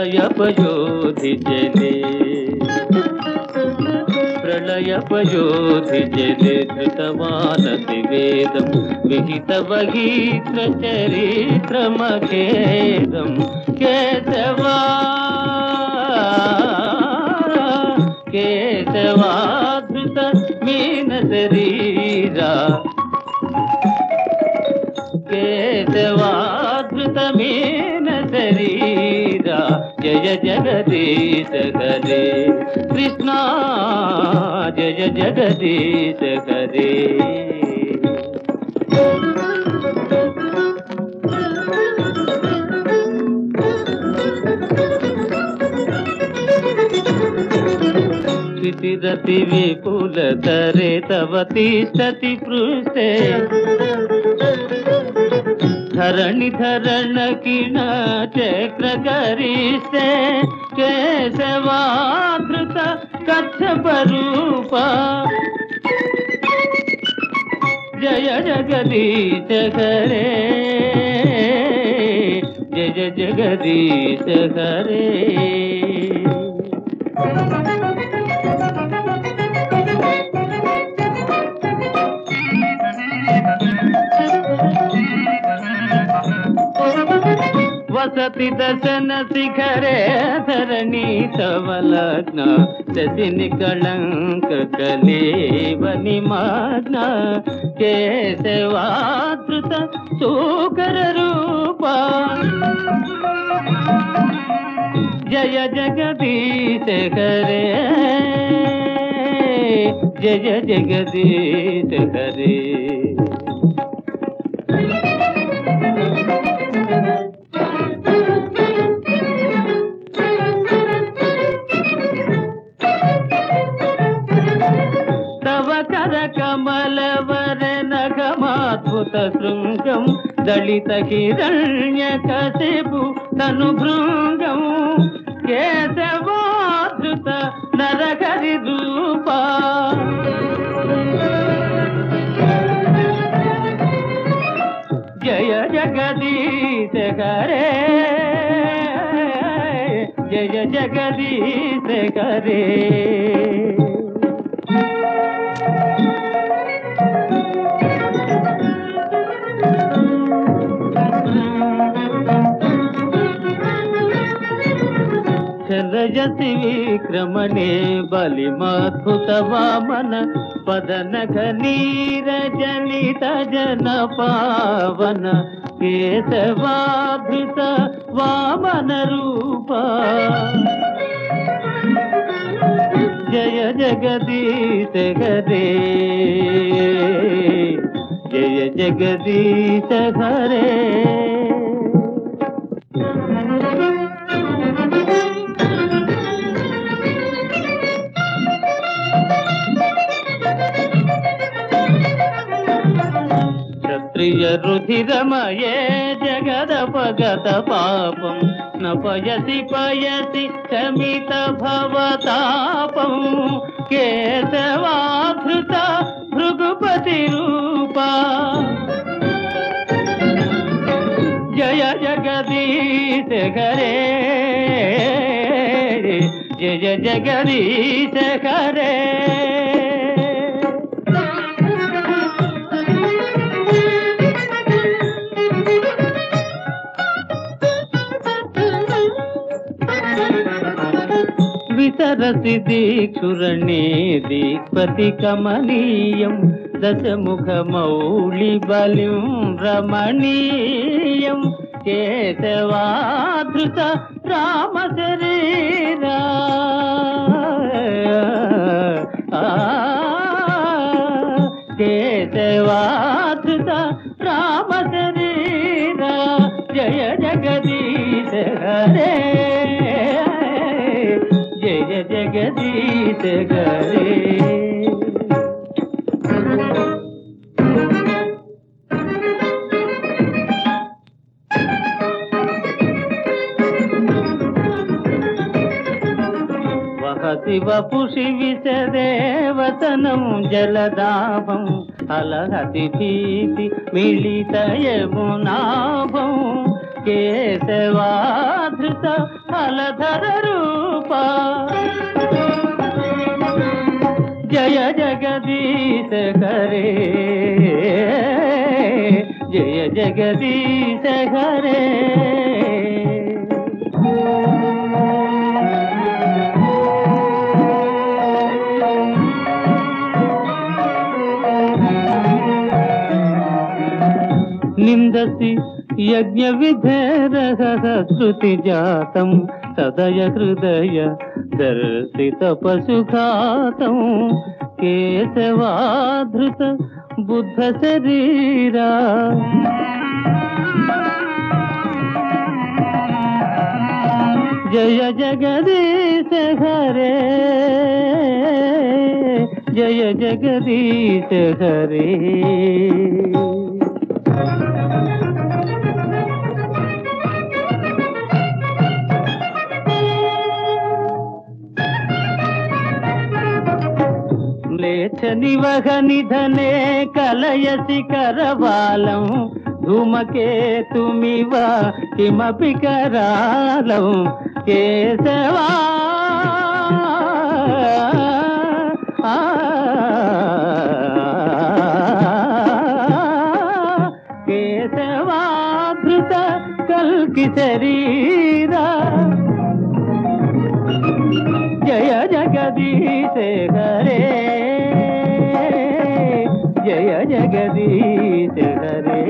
ప్రళయపయోధి జలే ప్రళయపయోధి జలే ధృతవానసి వేదం విహిత వహీత్ర చరిత్రమఖేదం కేశవా కేశవాధృత మీన శరీరా కేశవాధృతమేన శరీరా జయ జగదీశ హరే కృష్ణ జయ జగదీశ హరే క్షితిరతి విపుల తరే తవ తిష్టతి పృష్ఠే धरणिधरण किण चक्रगरिष्ठे कच्छ रूप जय जगदीश करे जय जगदीश करे సతి దశన శిఖరే ధరణి తవలగ్న శశిని కళంక కలేవని మగ్న కేశవాదృత సూకర రూప. జయ జగదీశ హరే జయ జగదీశ హరే నగమాద్భుత శృంగం దళిత హిరణ్య కశిపు తను భృంగం కేశవాధృత నరహరి రూప జయ జగదీశ హరే జయ జగదీశ హరే रजति विक्रमणे बलिमाथुतवामन पदनघनीरजलितजन पावन। केशवाभृत वामन रूपा। जय जगदीश हरे जय जगदीश हरे జయ జగదీశ హరే క్షత్రియ రుధిరమయే జగదపగత పాపం నపయసి పయసి శమిత భవతాపం కేశవాధృత భృగుపతి రూప జయ జగదీశ హరే జయ జగదీశ హరే వితరసి దీక్షురణే దీక్పతి కమనీయం దశముఖమౌళి బలిం రమణీయం కేశవాదృత రామశరీరా రామ శరీరా. జయ జగదీశ హరే జగలే శివపుషి విషదేవతనం జలదాభం అలహతి భీతి మిళిత యమునాభం కేశవాధృత ఫలధర రూప जय जगदीश करे। जय जगदीश करे। छंदसी यज्ञ विधेर श्रुति जात सदय हृदय दर्शित पशु दर्शितपशुघातं केशवाधृत बुद्धशरीरा जय जगदीश हरे, जय जगदीश हरे। హరే జయ జగదీశ హరే లేచ నివహ నిధనే కలయసి కరవాలం ధూమకేతుమివ కిమపి కరాలం కేశవా ఆ, కేశవాధృత కల్కి శరీరా జయ జగదీశ హరే జయ జగదీశ హరే